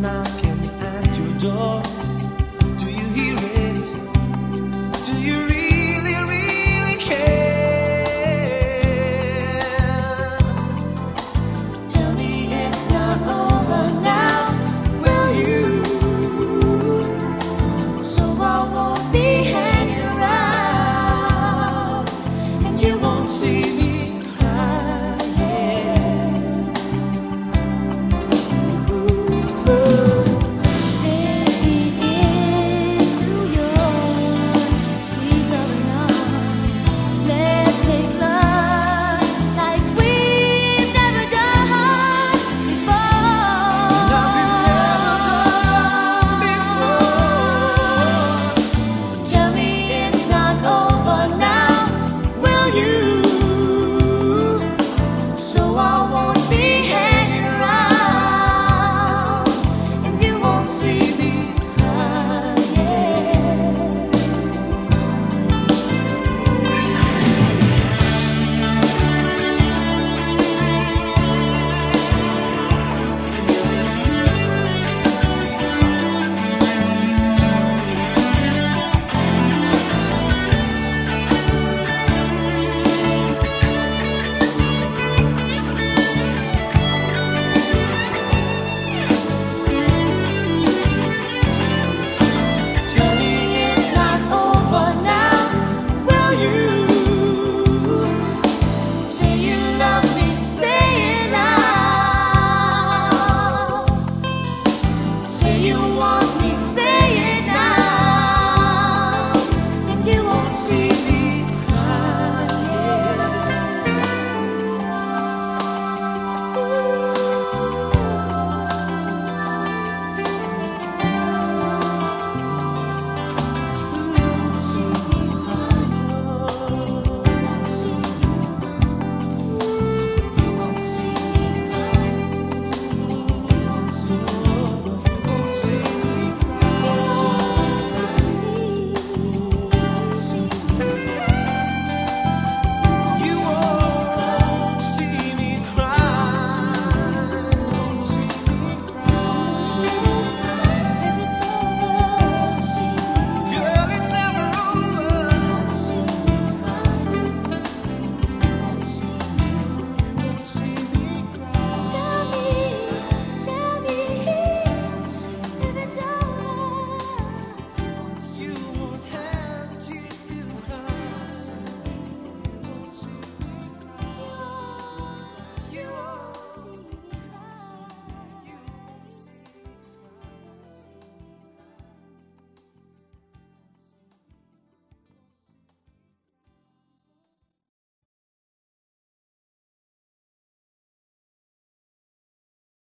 knocking at your door. Do you hear it?